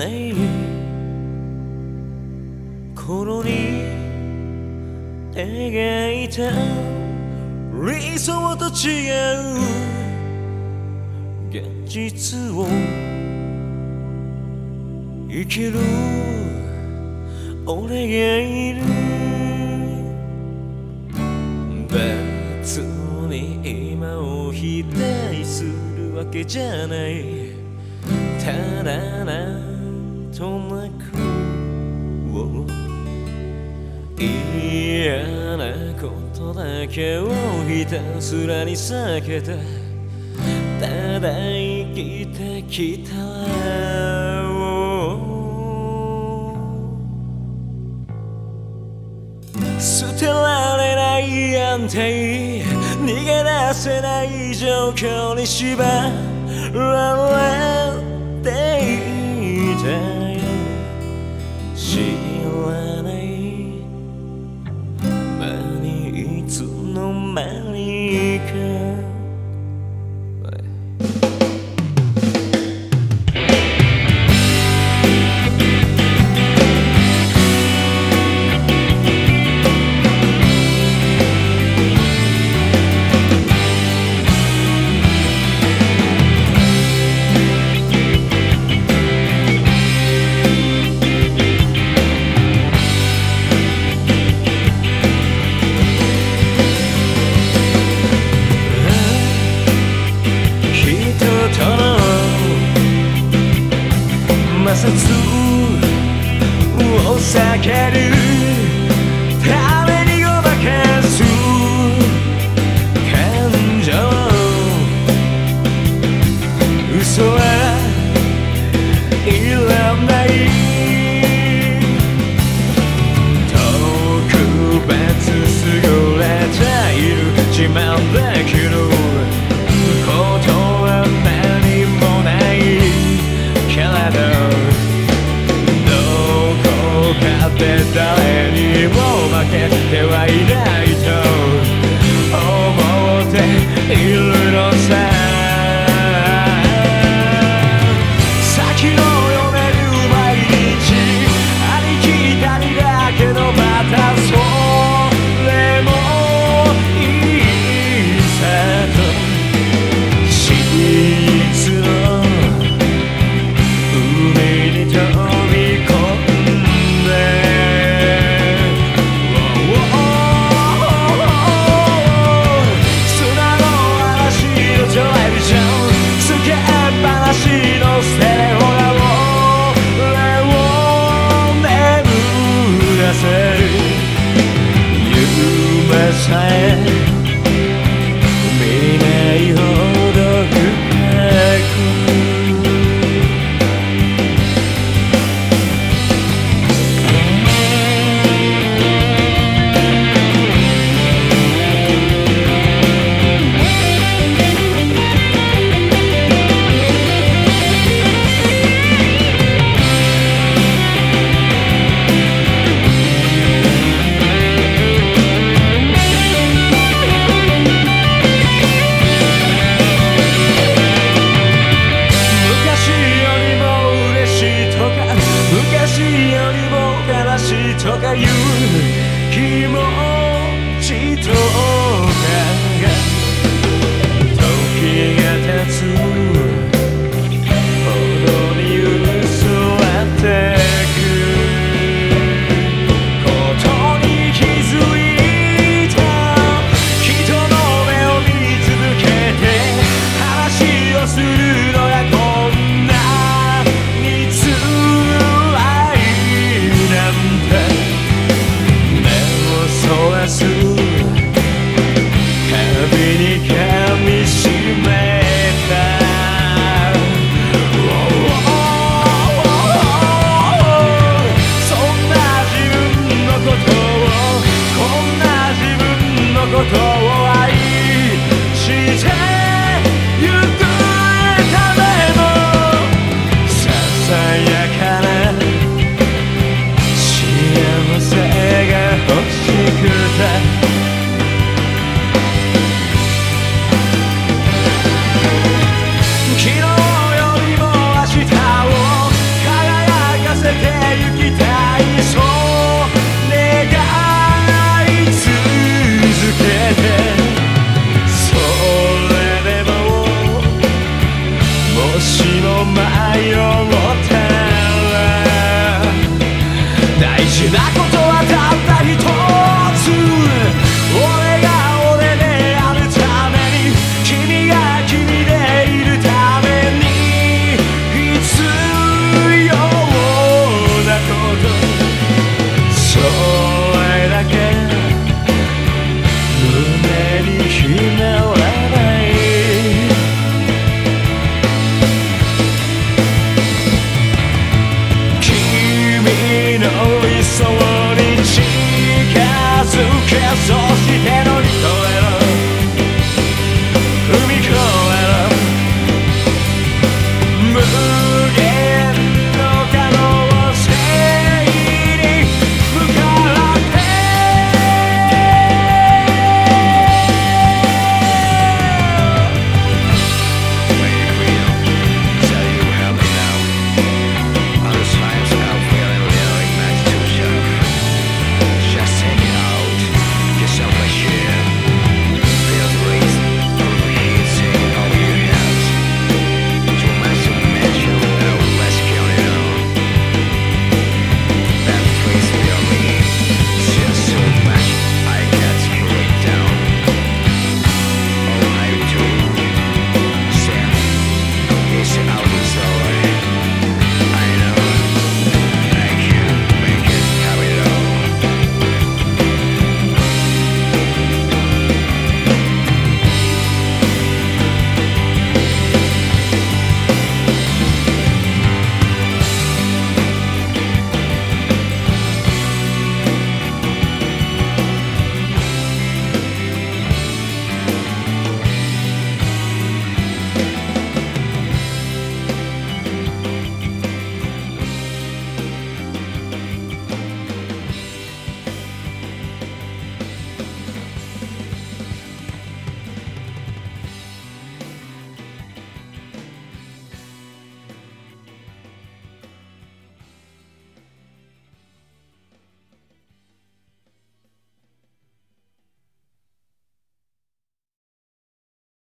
めに心に描いた理想と違う現実を生きる俺がいる。別に今を否定するわけじゃない。ただな。となく嫌なことだけをひたすらに避けてただ生きてきた捨てられない安定。逃げ出せない状況に縛られていた his hand の顔